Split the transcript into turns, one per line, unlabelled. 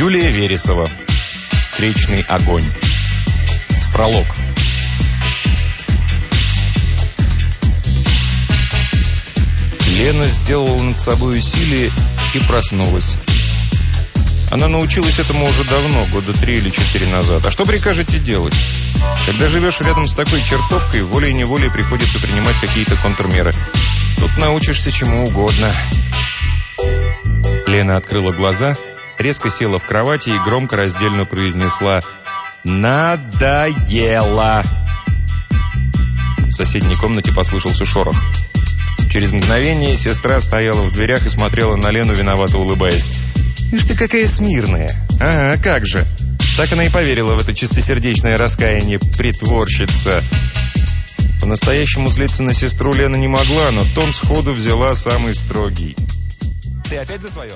Юлия Вересова. Встречный огонь. Пролог. Лена сделала над собой усилие и проснулась. Она научилась этому уже давно, года три или четыре назад. А что прикажете делать? Когда живешь рядом с такой чертовкой, волей-неволей приходится принимать какие-то контрмеры. Тут научишься чему угодно. Лена открыла глаза, резко села в кровати и громко раздельно произнесла «Надоело!». В соседней комнате послышался шорох. Через мгновение сестра стояла в дверях и смотрела на Лену, виновато улыбаясь. «Ишь ты какая смирная!» «Ага, как же!» Так она и поверила в это чистосердечное раскаяние притворщица. По-настоящему злиться на сестру Лена не могла, но тон сходу взяла самый строгий. «Ты опять за свое?»